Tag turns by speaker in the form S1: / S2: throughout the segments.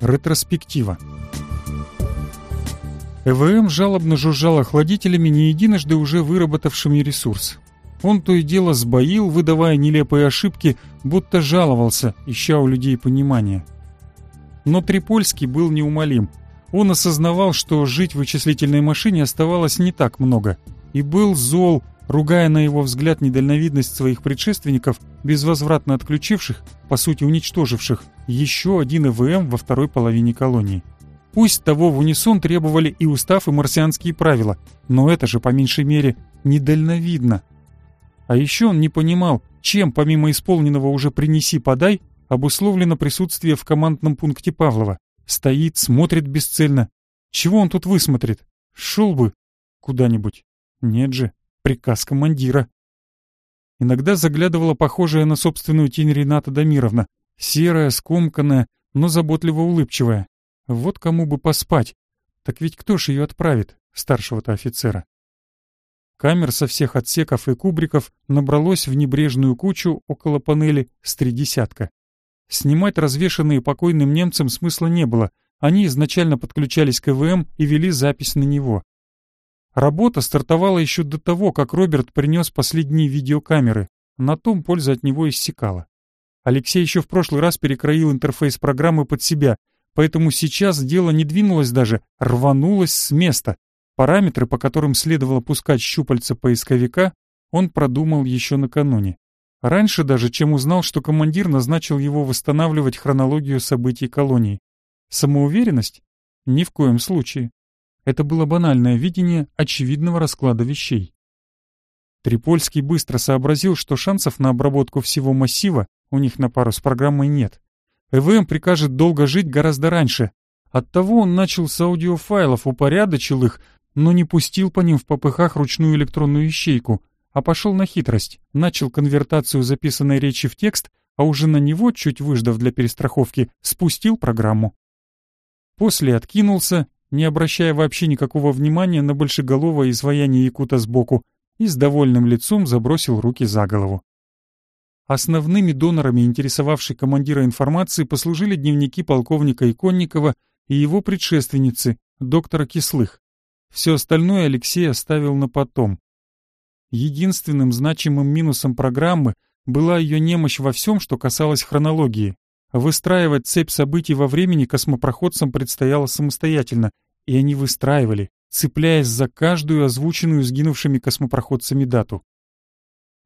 S1: Ретроспектива. ЭВМ жалобно жужжал охладителями, не единожды уже выработавшими ресурс. Он то и дело сбоил, выдавая нелепые ошибки, будто жаловался, ища у людей понимания. Но Трипольский был неумолим. Он осознавал, что жить в вычислительной машине оставалось не так много. И был зол, ругая на его взгляд недальновидность своих предшественников, безвозвратно отключивших, по сути уничтоживших, еще один ИВМ во второй половине колонии. Пусть того в унисон требовали и устав, и марсианские правила, но это же, по меньшей мере, недальновидно. А еще он не понимал, чем, помимо исполненного уже «принеси-подай», обусловлено присутствие в командном пункте Павлова. Стоит, смотрит бесцельно. Чего он тут высмотрит? Шел бы куда-нибудь. Нет же, приказ командира. Иногда заглядывала похожая на собственную тень Рената Дамировна, Серая, скомканная, но заботливо улыбчивая. Вот кому бы поспать. Так ведь кто ж ее отправит, старшего-то офицера? Камер со всех отсеков и кубриков набралось в небрежную кучу около панели с три десятка. Снимать развешанные покойным немцам смысла не было, они изначально подключались к ВМ и вели запись на него. Работа стартовала еще до того, как Роберт принес последние видеокамеры, на том польза от него иссякала. Алексей еще в прошлый раз перекроил интерфейс программы под себя, поэтому сейчас дело не двинулось даже, а рванулось с места. Параметры, по которым следовало пускать щупальца поисковика, он продумал еще накануне. Раньше даже, чем узнал, что командир назначил его восстанавливать хронологию событий колонии. Самоуверенность? Ни в коем случае. Это было банальное видение очевидного расклада вещей. Трипольский быстро сообразил, что шансов на обработку всего массива у них на пару с программой нет. ЭВМ прикажет долго жить гораздо раньше. Оттого он начал с аудиофайлов, упорядочил их, но не пустил по ним в попыхах ручную электронную ищейку, а пошел на хитрость, начал конвертацию записанной речи в текст, а уже на него, чуть выждав для перестраховки, спустил программу. После откинулся, не обращая вообще никакого внимания на большеголовое изваяние якута сбоку, и с довольным лицом забросил руки за голову. Основными донорами, интересовавшей командира информации, послужили дневники полковника Иконникова и его предшественницы, доктора Кислых. Все остальное Алексей оставил на потом. Единственным значимым минусом программы была ее немощь во всем, что касалось хронологии. Выстраивать цепь событий во времени космопроходцам предстояло самостоятельно, и они выстраивали, цепляясь за каждую озвученную сгинувшими космопроходцами дату.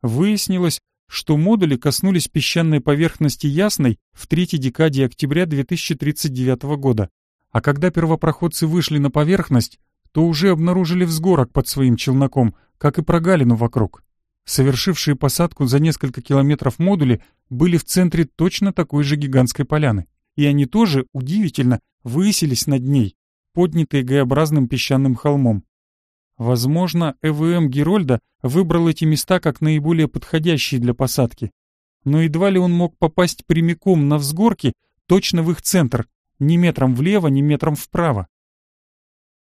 S1: Выяснилось, что модули коснулись песчаной поверхности Ясной в третьей декаде октября 2039 года. А когда первопроходцы вышли на поверхность, то уже обнаружили взгорок под своим челноком, как и прогалину вокруг. Совершившие посадку за несколько километров модули были в центре точно такой же гигантской поляны. И они тоже, удивительно, выселись над ней, поднятые Г-образным песчаным холмом. Возможно, ЭВМ Герольда выбрал эти места как наиболее подходящие для посадки. Но едва ли он мог попасть прямиком на взгорки, точно в их центр, ни метром влево, ни метром вправо.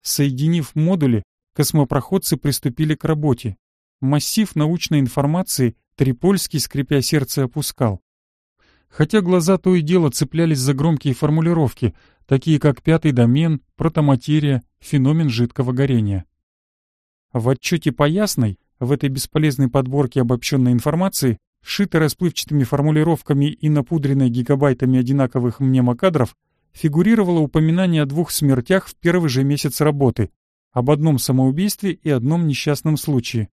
S1: Соединив модули, космопроходцы приступили к работе. Массив научной информации Трипольский, скрипя сердце, опускал. Хотя глаза то и дело цеплялись за громкие формулировки, такие как «пятый домен», «протоматерия», «феномен жидкого горения». В отчете поясной в этой бесполезной подборке обобщенной информации, шитой расплывчатыми формулировками и напудренной гигабайтами одинаковых мнемокадров, фигурировало упоминание о двух смертях в первый же месяц работы, об одном самоубийстве и одном несчастном случае.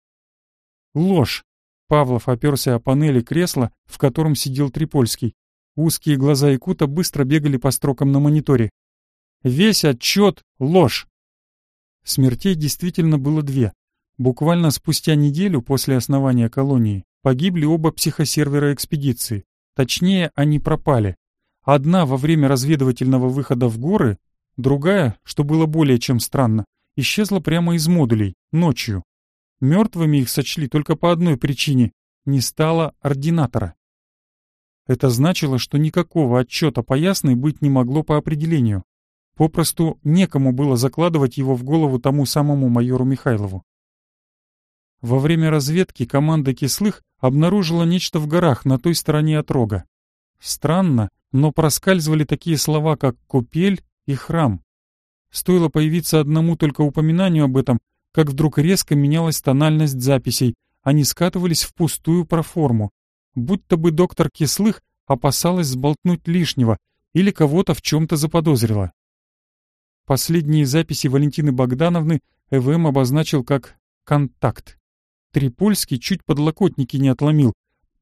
S1: Ложь. Павлов оперся о панели кресла, в котором сидел Трипольский. Узкие глаза Якута быстро бегали по строкам на мониторе. «Весь отчет — ложь! Смертей действительно было две. Буквально спустя неделю после основания колонии погибли оба психосервера экспедиции. Точнее, они пропали. Одна во время разведывательного выхода в горы, другая, что было более чем странно, исчезла прямо из модулей, ночью. Мертвыми их сочли только по одной причине — не стало ординатора. Это значило, что никакого отчета по ясной быть не могло по определению. Попросту некому было закладывать его в голову тому самому майору Михайлову. Во время разведки команда кислых обнаружила нечто в горах на той стороне от рога. Странно, но проскальзывали такие слова, как «купель» и «храм». Стоило появиться одному только упоминанию об этом, как вдруг резко менялась тональность записей, они скатывались в пустую проформу. Будто бы доктор Кислых опасалась сболтнуть лишнего или кого-то в чем-то заподозрила. Последние записи Валентины Богдановны ЭВМ обозначил как «контакт». Трипольский чуть подлокотники не отломил.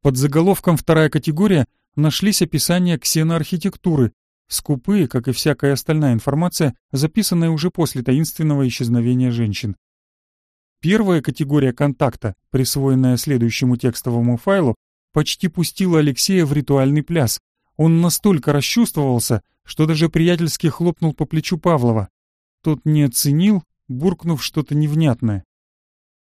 S1: Под заголовком «Вторая категория» нашлись описания ксеноархитектуры, скупые, как и всякая остальная информация, записанная уже после таинственного исчезновения женщин. Первая категория контакта, присвоенная следующему текстовому файлу, почти пустила Алексея в ритуальный пляс. Он настолько расчувствовался, что даже приятельски хлопнул по плечу Павлова. Тот не оценил, буркнув что-то невнятное.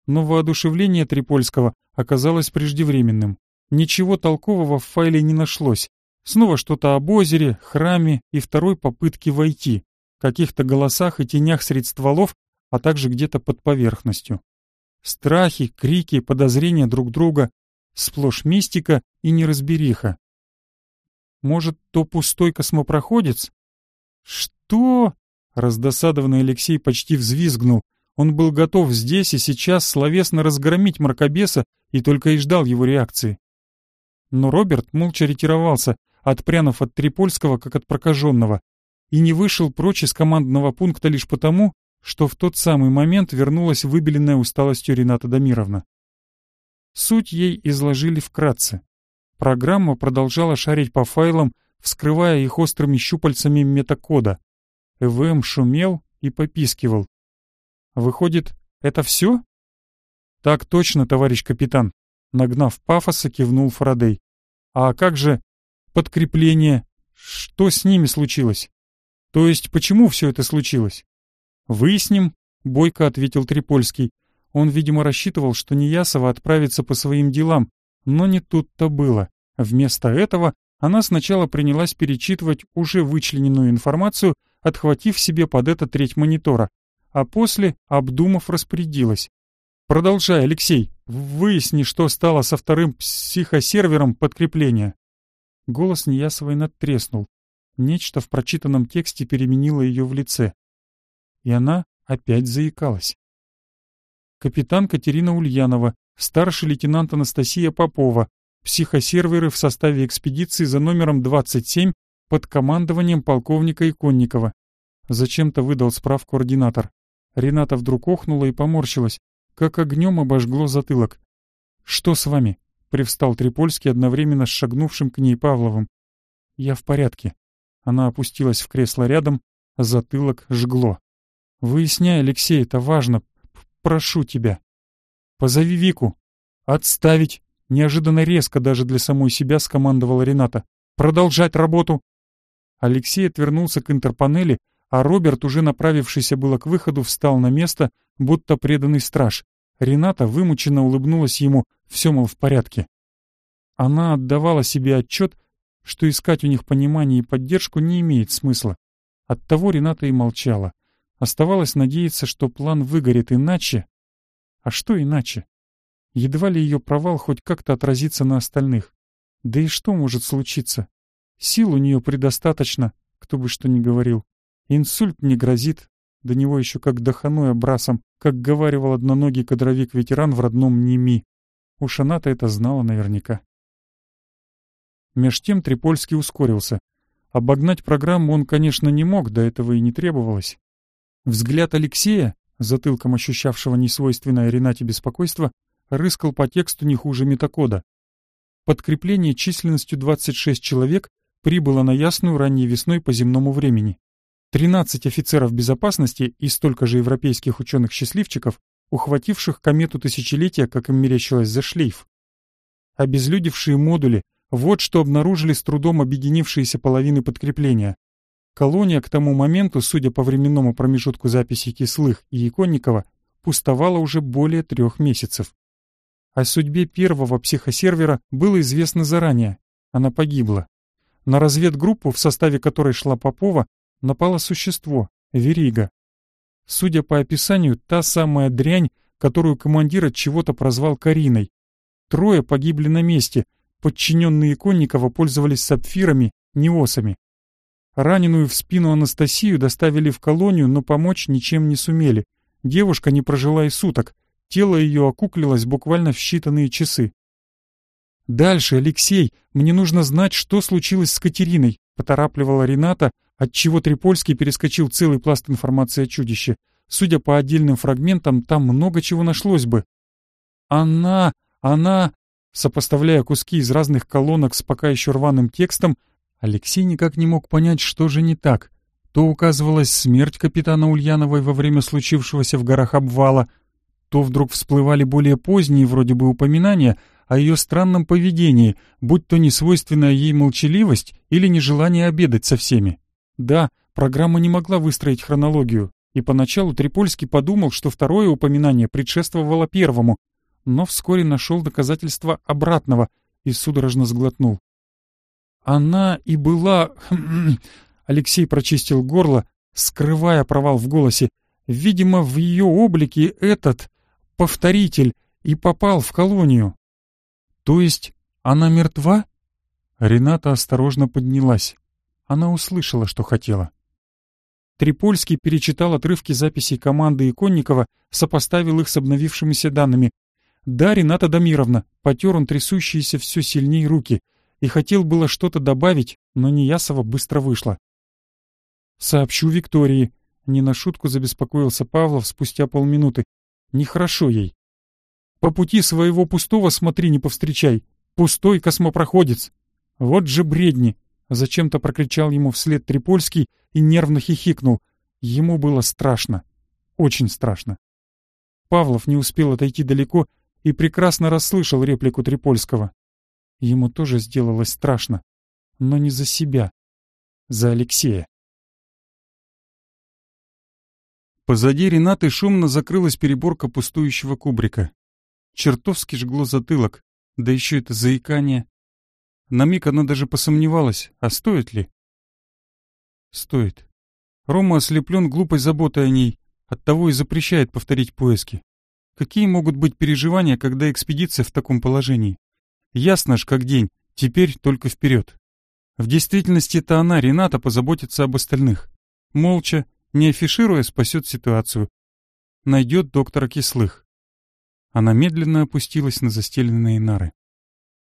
S1: Но воодушевление Трипольского оказалось преждевременным. Ничего толкового в файле не нашлось. Снова что-то об озере, храме и второй попытке войти, каких-то голосах и тенях средь стволов, а также где-то под поверхностью. Страхи, крики, подозрения друг друга, сплошь мистика и неразбериха. Может, то пустой космопроходец? Что? Раздосадованный Алексей почти взвизгнул. Он был готов здесь и сейчас словесно разгромить мракобеса и только и ждал его реакции. Но Роберт молча ретировался, отпрянув от Трипольского, как от прокаженного, и не вышел прочь из командного пункта лишь потому, что в тот самый момент вернулась выбеленная усталостью Рената Дамировна. Суть ей изложили вкратце. Программа продолжала шарить по файлам, вскрывая их острыми щупальцами метакода. ЭВМ шумел и попискивал. «Выходит, это все?» «Так точно, товарищ капитан», — нагнав пафоса, кивнул Фарадей. «А как же подкрепление? Что с ними случилось? То есть почему все это случилось?» «Выясним», — бойко ответил Трипольский. Он, видимо, рассчитывал, что Неясова отправится по своим делам, но не тут-то было. Вместо этого она сначала принялась перечитывать уже вычлененную информацию, отхватив себе под это треть монитора, а после, обдумав, распорядилась. «Продолжай, Алексей, выясни, что стало со вторым психосервером подкрепления». Голос Неясовой надтреснул. Нечто в прочитанном тексте переменило ее в лице. И она опять заикалась. Капитан Катерина Ульянова, старший лейтенант Анастасия Попова, психосерверы в составе экспедиции за номером 27 под командованием полковника Иконникова. Зачем-то выдал справку ординатор. Рената вдруг охнула и поморщилась, как огнем обожгло затылок. «Что с вами?» — привстал Трипольский одновременно с шагнувшим к ней Павловым. «Я в порядке». Она опустилась в кресло рядом, затылок жгло. «Выясняй, Алексей, это важно. Прошу тебя». «Позови Вику!» «Отставить!» Неожиданно резко даже для самой себя скомандовала Рената. «Продолжать работу!» Алексей отвернулся к интерпанели, а Роберт, уже направившийся было к выходу, встал на место, будто преданный страж. Рената вымученно улыбнулась ему, все, мол, в порядке. Она отдавала себе отчет, что искать у них понимание и поддержку не имеет смысла. Оттого Рената и молчала. Оставалось надеяться, что план выгорит иначе, а что иначе? Едва ли ее провал хоть как-то отразится на остальных. Да и что может случиться? Сил у нее предостаточно, кто бы что ни говорил. Инсульт не грозит, до него еще как доханой брасом, как говаривал одноногий кадровик-ветеран в родном Ними. Уж она-то это знала наверняка. Меж тем Трипольский ускорился. Обогнать программу он, конечно, не мог, до этого и не требовалось. Взгляд Алексея, затылком ощущавшего несвойственное Ренате беспокойство, рыскал по тексту не хуже метакода. Подкрепление численностью 26 человек прибыло на Ясную ранней весной по земному времени. 13 офицеров безопасности и столько же европейских ученых-счастливчиков, ухвативших комету тысячелетия, как им мерещилось, за шлейф. Обезлюдевшие модули — вот что обнаружили с трудом объединившиеся половины подкрепления. Колония к тому моменту, судя по временному промежутку записи Кислых и Иконникова, пустовала уже более трех месяцев. О судьбе первого психосервера было известно заранее. Она погибла. На разведгруппу, в составе которой шла Попова, напало существо — Верига. Судя по описанию, та самая дрянь, которую командир от чего-то прозвал Кариной. Трое погибли на месте, подчиненные Конникова пользовались сапфирами, неосами. Раненую в спину Анастасию доставили в колонию, но помочь ничем не сумели. Девушка не прожила и суток. Тело ее окуклилось буквально в считанные часы. «Дальше, Алексей, мне нужно знать, что случилось с Катериной», — поторапливала Рената, отчего Трипольский перескочил целый пласт информации о чудище. Судя по отдельным фрагментам, там много чего нашлось бы. «Она! Она!» Сопоставляя куски из разных колонок с пока еще рваным текстом, Алексей никак не мог понять, что же не так. То указывалась смерть капитана Ульяновой во время случившегося в горах обвала, то вдруг всплывали более поздние вроде бы упоминания о ее странном поведении, будь то несвойственная ей молчаливость или нежелание обедать со всеми. Да, программа не могла выстроить хронологию, и поначалу Трипольский подумал, что второе упоминание предшествовало первому, но вскоре нашел доказательства обратного и судорожно сглотнул. Она и была... Хм, хм, хм, Алексей прочистил горло, скрывая провал в голосе. Видимо, в ее облике этот повторитель и попал в колонию. То есть она мертва? Рената осторожно поднялась. Она услышала, что хотела. Трипольский перечитал отрывки записей команды Иконникова, сопоставил их с обновившимися данными. «Да, Рената Дамировна», — потер он трясущиеся все сильнее руки — и хотел было что-то добавить, но Неясова быстро вышла. «Сообщу Виктории», — не на шутку забеспокоился Павлов спустя полминуты. «Нехорошо ей». «По пути своего пустого смотри, не повстречай. Пустой космопроходец. Вот же бредни!» — зачем-то прокричал ему вслед Трипольский и нервно хихикнул. Ему было страшно. Очень страшно. Павлов не успел отойти далеко и прекрасно расслышал реплику Трипольского. Ему тоже сделалось страшно, но не за себя, за Алексея.
S2: Позади Ренаты шумно закрылась переборка пустующего кубрика. Чертовски жгло затылок, да еще это заикание. На миг она даже посомневалась, а стоит ли? Стоит. Рома ослеплен глупой заботой о ней, оттого и запрещает повторить поиски. Какие могут быть переживания, когда экспедиция в таком положении? Ясно ж, как день, теперь только вперед. В действительности это она, Рената, позаботится об остальных. Молча, не афишируя, спасет ситуацию. Найдет доктора кислых. Она медленно опустилась на застеленные нары.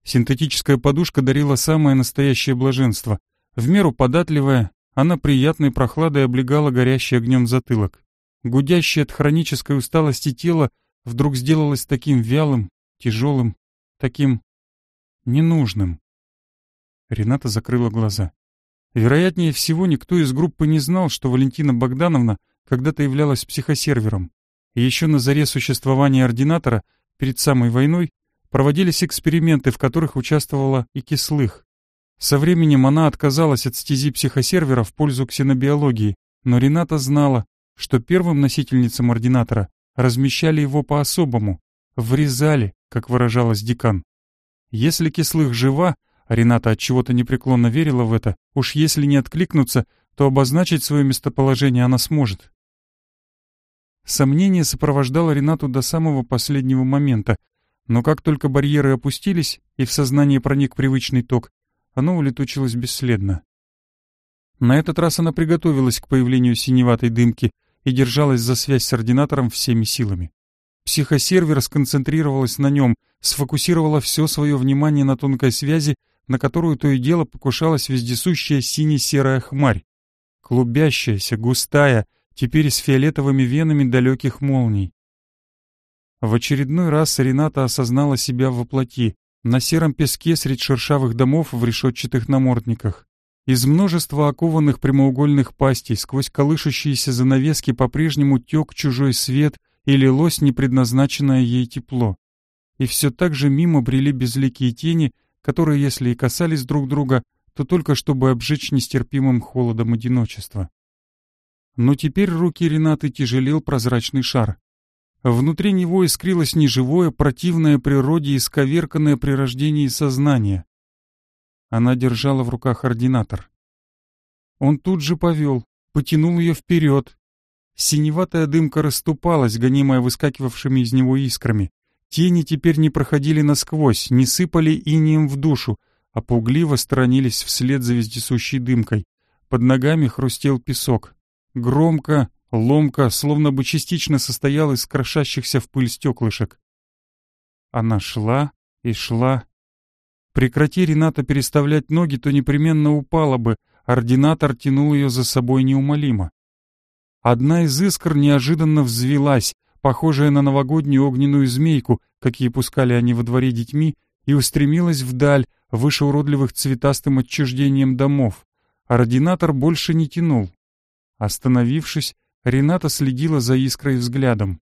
S2: Синтетическая подушка дарила самое настоящее блаженство. В меру податливая, она приятной прохладой облегала горящий огнем затылок. Гудящее от хронической усталости тело вдруг сделалось таким вялым, тяжелым, таким ненужным. Рената закрыла глаза. Вероятнее всего, никто из группы не знал, что Валентина Богдановна когда-то являлась психосервером. И еще на заре существования ординатора, перед самой войной, проводились эксперименты, в которых участвовала и Кислых. Со временем она отказалась от стези психосервера в пользу ксенобиологии, но Рената знала, что первым носительницам ординатора размещали его по-особому, врезали, как выражалась декан. Если кислых жива, а Рената отчего-то непреклонно верила в это, уж если не откликнуться, то обозначить свое местоположение она сможет. Сомнение сопровождало Ренату до самого последнего момента, но как только барьеры опустились и в сознание проник привычный ток, оно улетучилось бесследно. На этот раз она приготовилась к появлению синеватой дымки и держалась за связь с ординатором всеми силами. Психосервер сконцентрировалась на нем, сфокусировала все свое внимание на тонкой связи, на которую то и дело покушалась вездесущая сине-серая хмарь. Клубящаяся, густая, теперь с фиолетовыми венами далеких молний. В очередной раз Рената осознала себя в воплоти, на сером песке среди шершавых домов в решетчатых намордниках. Из множества окованных прямоугольных пастей сквозь колышущиеся занавески по-прежнему тек чужой свет — и лилось непредназначенное ей тепло. И все так же мимо брели безликие тени, которые, если и касались друг друга, то только чтобы обжечь нестерпимым холодом одиночества. Но теперь руки Ренаты тяжелел прозрачный шар. Внутри него искрилось неживое, противное природе, исковерканное при рождении сознание. Она держала в руках ординатор. Он тут же повел, потянул ее вперед, Синеватая дымка расступалась, гонимая выскакивавшими из него искрами. Тени теперь не проходили насквозь, не сыпали инием в душу,
S1: а пугливо сторонились вслед за вездесущей дымкой. Под ногами хрустел песок. Громко, ломко, словно бы частично состоял из крошащихся в пыль стеклышек. Она шла и шла. Прекрати Рената переставлять ноги, то непременно упала бы, ординатор тянул ее за собой неумолимо. Одна из искр неожиданно взвелась, похожая на новогоднюю огненную змейку, какие пускали они во дворе детьми, и устремилась вдаль, выше уродливых цветастым отчуждением домов. Ординатор больше не тянул. Остановившись, Рената следила за искрой взглядом.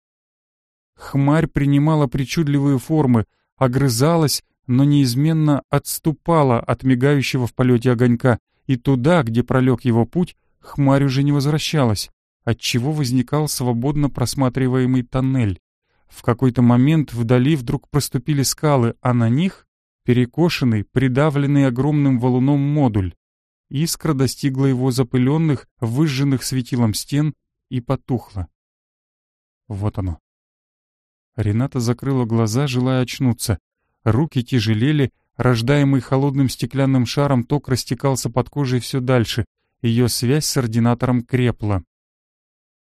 S1: Хмарь принимала причудливые формы, огрызалась, но неизменно отступала от мигающего в полете огонька, и туда, где пролег его путь, хмарь уже не возвращалась отчего возникал свободно просматриваемый тоннель. В какой-то момент вдали вдруг проступили скалы, а на них — перекошенный, придавленный огромным валуном модуль. Искра достигла его запыленных, выжженных светилом стен и потухла. Вот оно. Рената закрыла глаза, желая очнуться. Руки тяжелели, рождаемый холодным стеклянным шаром ток растекался под кожей все дальше. Ее связь с ординатором крепла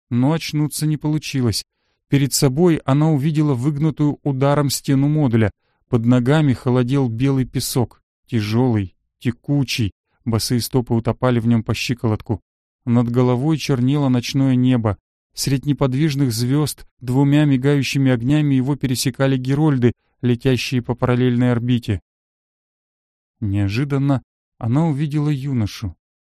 S1: но очнуться не получилось. Перед собой она увидела выгнутую ударом стену модуля. Под ногами холодел белый песок, тяжелый, текучий, босые стопы утопали в нем по щиколотку. Над головой чернело ночное небо. Средь неподвижных звезд двумя мигающими огнями его пересекали герольды, летящие по параллельной орбите. Неожиданно она увидела юношу.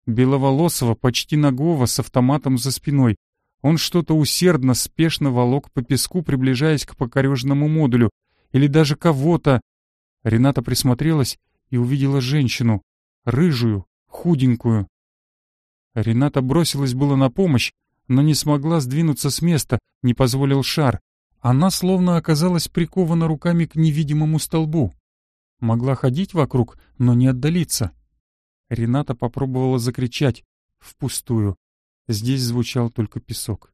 S1: Беловолосого, почти нагого, с автоматом за спиной. Он что-то усердно, спешно волок по песку, приближаясь к покорежному модулю. Или даже кого-то. Рената присмотрелась и увидела женщину. Рыжую, худенькую. Рената бросилась было на помощь, но не смогла сдвинуться с места, не позволил шар. Она словно оказалась прикована руками к невидимому столбу. Могла ходить вокруг, но не отдалиться. Рената попробовала закричать. Впустую. Здесь звучал только песок.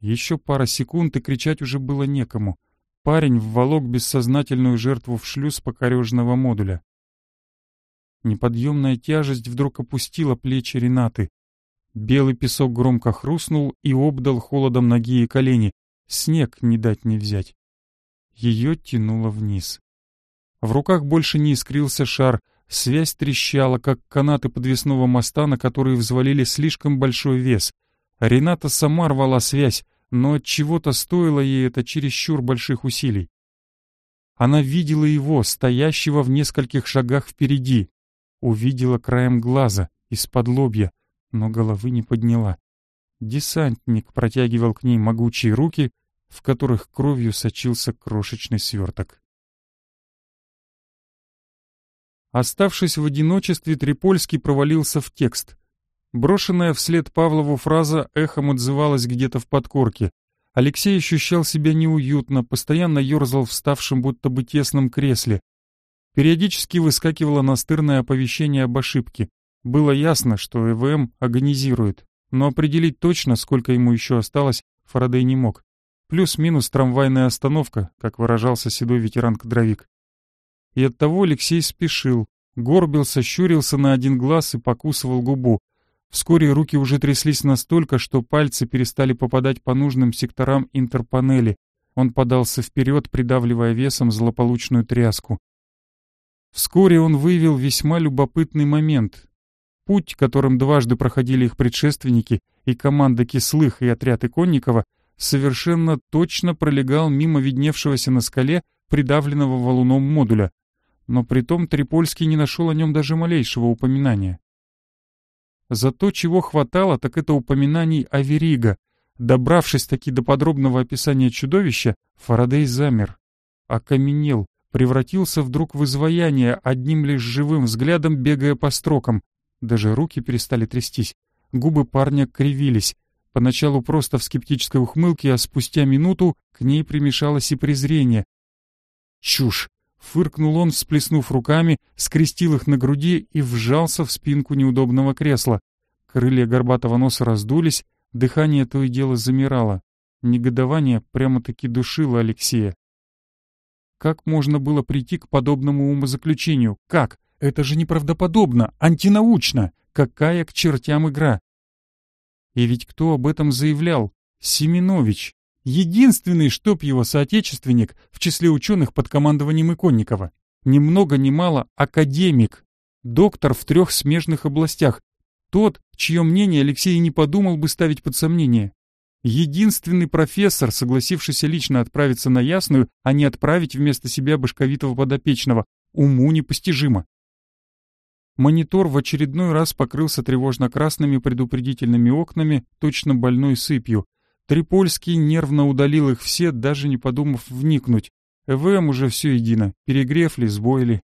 S1: Еще пара секунд, и кричать уже было некому. Парень вволок бессознательную жертву в шлюз покорежного модуля. Неподъемная тяжесть вдруг опустила плечи Ренаты. Белый песок громко хрустнул и обдал холодом ноги и колени. Снег не дать не взять. Ее тянуло вниз. В руках больше не искрился шар — Связь трещала, как канаты подвесного моста, на которые взвалили слишком большой вес. Рената сама рвала связь, но от чего-то стоило ей это чересчур больших усилий. Она видела его, стоящего в нескольких шагах впереди. Увидела краем глаза, из-под лобья, но головы не подняла. Десантник протягивал к ней могучие руки, в которых кровью сочился крошечный сверток. Оставшись в одиночестве, Трипольский провалился в текст. Брошенная вслед Павлову фраза эхом отзывалась где-то в подкорке. Алексей ощущал себя неуютно, постоянно ерзал в ставшем будто бы тесном кресле. Периодически выскакивало настырное оповещение об ошибке. Было ясно, что ЭВМ агонизирует, но определить точно, сколько ему еще осталось, Фарадей не мог. Плюс-минус трамвайная остановка, как выражался седой ветеран-кадровик и оттого Алексей спешил, горбился, щурился на один глаз и покусывал губу. Вскоре руки уже тряслись настолько, что пальцы перестали попадать по нужным секторам интерпанели. Он подался вперед, придавливая весом злополучную тряску. Вскоре он выявил весьма любопытный момент. Путь, которым дважды проходили их предшественники, и команда Кислых, и отряд Иконникова, совершенно точно пролегал мимо видневшегося на скале придавленного валуном модуля — но притом Трипольский не нашел о нем даже малейшего упоминания. Зато чего хватало, так это упоминаний о Верига. Добравшись таки до подробного описания чудовища, Фарадей замер. Окаменел, превратился вдруг в изваяние, одним лишь живым взглядом бегая по строкам. Даже руки перестали трястись. Губы парня кривились. Поначалу просто в скептической ухмылке, а спустя минуту к ней примешалось и презрение. «Чушь! Фыркнул он, сплеснув руками, скрестил их на груди и вжался в спинку неудобного кресла. Крылья горбатого носа раздулись, дыхание то и дело замирало. Негодование прямо-таки душило Алексея. Как можно было прийти к подобному умозаключению? Как? Это же неправдоподобно, антинаучно. Какая к чертям игра? И ведь кто об этом заявлял? Семенович единственный штоп его соотечественник в числе ученых под командованием Иконникова. Ни много ни мало академик, доктор в трех смежных областях, тот, чье мнение Алексей не подумал бы ставить под сомнение. Единственный профессор, согласившийся лично отправиться на Ясную, а не отправить вместо себя Башковитого подопечного, уму непостижимо. Монитор в очередной раз покрылся тревожно-красными предупредительными окнами, точно больной сыпью, Трипольский нервно удалил их все, даже не подумав вникнуть. ЭВМ уже все едино, перегрев ли, сбоили.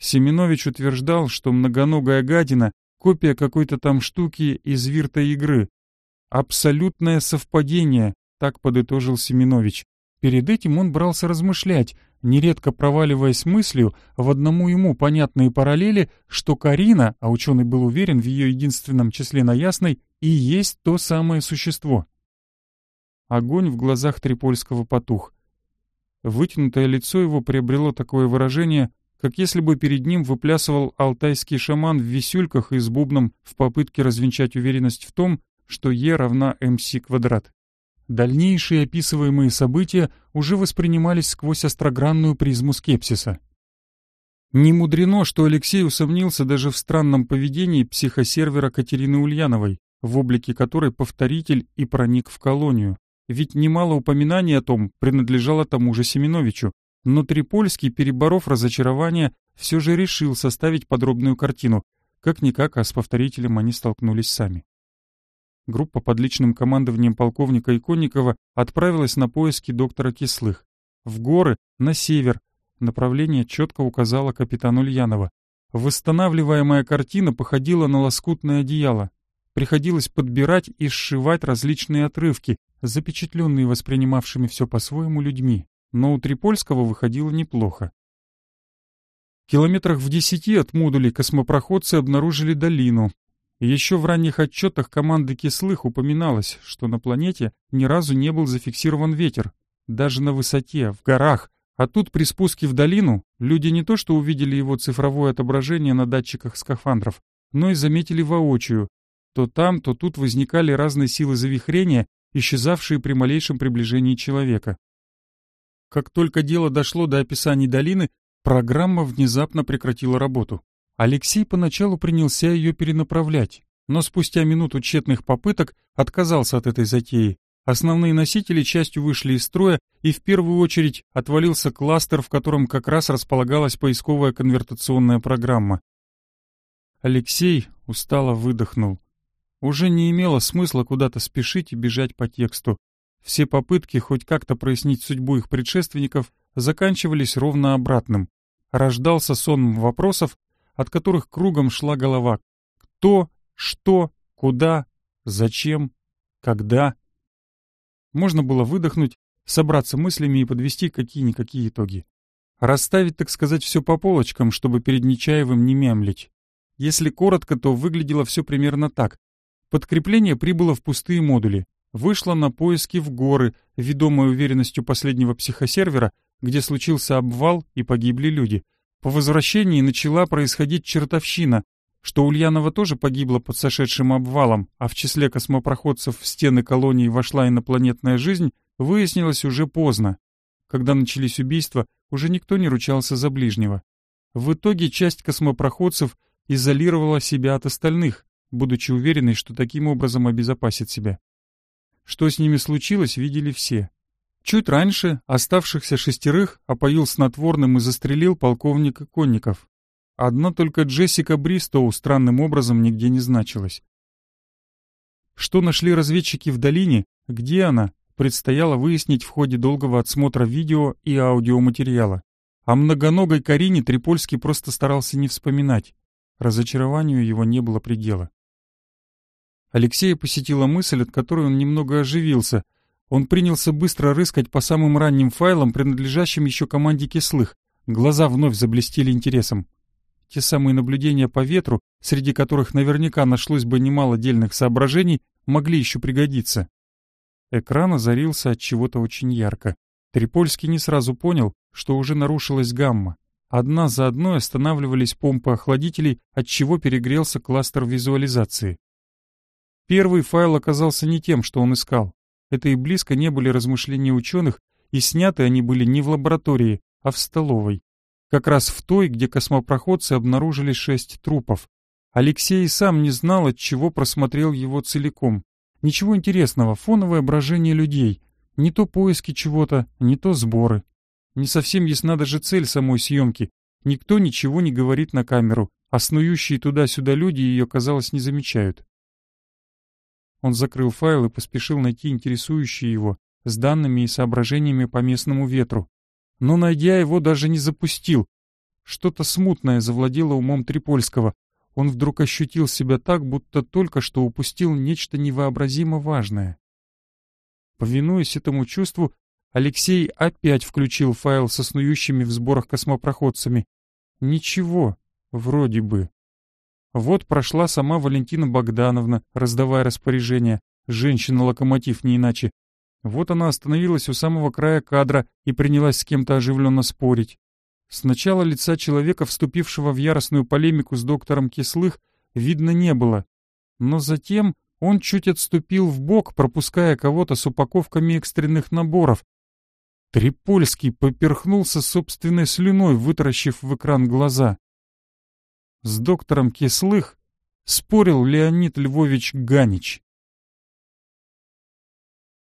S1: Семенович утверждал, что многоногая гадина — копия какой-то там штуки из вирта игры. «Абсолютное совпадение», — так подытожил Семенович. Перед этим он брался размышлять, нередко проваливаясь мыслью в одному ему понятные параллели, что Карина, а ученый был уверен в ее единственном числе на ясной, и есть то самое существо. Огонь в глазах Трипольского потух. Вытянутое лицо его приобрело такое выражение, как если бы перед ним выплясывал алтайский шаман в висюльках и с бубном в попытке развенчать уверенность в том, что Е равна МС квадрат. Дальнейшие описываемые события уже воспринимались сквозь острогранную призму скепсиса. Не мудрено, что Алексей усомнился даже в странном поведении психосервера Катерины Ульяновой в облике которой повторитель и проник в колонию. Ведь немало упоминаний о том принадлежало тому же Семеновичу, но Трипольский, переборов разочарование, все же решил составить подробную картину. Как-никак, а с повторителем они столкнулись сами. Группа под личным командованием полковника Иконникова отправилась на поиски доктора Кислых. В горы, на север. Направление четко указала капитан Ульянова. Восстанавливаемая картина походила на лоскутное одеяло, приходилось подбирать и сшивать различные отрывки, запечатленные воспринимавшими все по-своему людьми, но у Трипольского выходило неплохо. В километрах в десяти от модулей космопроходцы обнаружили долину. Еще в ранних отчетах команды кислых упоминалось, что на планете ни разу не был зафиксирован ветер, даже на высоте, в горах, а тут при спуске в долину люди не то что увидели его цифровое отображение на датчиках скафандров, но и заметили воочию, то там, то тут возникали разные силы завихрения, исчезавшие при малейшем приближении человека. Как только дело дошло до описания долины, программа внезапно прекратила работу. Алексей поначалу принялся ее перенаправлять, но спустя минуту тщетных попыток отказался от этой затеи. Основные носители частью вышли из строя, и в первую очередь отвалился кластер, в котором как раз располагалась поисковая конвертационная программа. Алексей устало выдохнул. Уже не имело смысла куда-то спешить и бежать по тексту. Все попытки хоть как-то прояснить судьбу их предшественников заканчивались ровно обратным. Рождался сон вопросов, от которых кругом шла голова. Кто, что, куда, зачем, когда. Можно было выдохнуть, собраться мыслями и подвести какие-никакие итоги. Расставить, так сказать, все по полочкам, чтобы перед Нечаевым не мямлить. Если коротко, то выглядело все примерно так. Подкрепление прибыло в пустые модули, вышло на поиски в горы, ведомой уверенностью последнего психосервера, где случился обвал и погибли люди. По возвращении начала происходить чертовщина, что Ульянова тоже погибла под сошедшим обвалом, а в числе космопроходцев в стены колонии вошла инопланетная жизнь, выяснилось уже поздно. Когда начались убийства, уже никто не ручался за ближнего. В итоге часть космопроходцев изолировала себя от остальных, будучи уверенной, что таким образом обезопасит себя. Что с ними случилось, видели все. Чуть раньше оставшихся шестерых опоил снотворным и застрелил полковник Конников. Одна только Джессика Бристоу странным образом нигде не значилась. Что нашли разведчики в долине, где она, предстояло выяснить в ходе долгого отсмотра видео и аудиоматериала. О многоногой Карине Трипольский просто старался не вспоминать. Разочарованию его не было предела. Алексея посетила мысль, от которой он немного оживился. Он принялся быстро рыскать по самым ранним файлам, принадлежащим еще команде кислых. Глаза вновь заблестели интересом. Те самые наблюдения по ветру, среди которых наверняка нашлось бы немало дельных соображений, могли еще пригодиться. Экран озарился от чего-то очень ярко. Трипольский не сразу понял, что уже нарушилась гамма. Одна за одной останавливались помпы охладителей, отчего перегрелся кластер визуализации. Первый файл оказался не тем, что он искал. Это и близко не были размышления ученых, и сняты они были не в лаборатории, а в столовой. Как раз в той, где космопроходцы обнаружили шесть трупов. Алексей сам не знал, от чего просмотрел его целиком. Ничего интересного, фоновое брожение людей. Не то поиски чего-то, не то сборы. Не совсем ясна даже цель самой съемки. Никто ничего не говорит на камеру, а снующие туда-сюда люди ее, казалось, не замечают. Он закрыл файл и поспешил найти интересующие его с данными и соображениями по местному ветру. Но, найдя его, даже не запустил. Что-то смутное завладело умом Трипольского. Он вдруг ощутил себя так, будто только что упустил нечто невообразимо важное. Повинуясь этому чувству, Алексей опять включил файл со снующими в сборах космопроходцами. Ничего, вроде бы. Вот прошла сама Валентина Богдановна, раздавая распоряжение. Женщина-локомотив не иначе. Вот она остановилась у самого края кадра и принялась с кем-то оживленно спорить. Сначала лица человека, вступившего в яростную полемику с доктором Кислых, видно не было. Но затем он чуть отступил в бок, пропуская кого-то с упаковками экстренных наборов. Трипольский поперхнулся собственной слюной, вытаращив в экран глаза с доктором Кислых спорил Леонид Львович Ганич.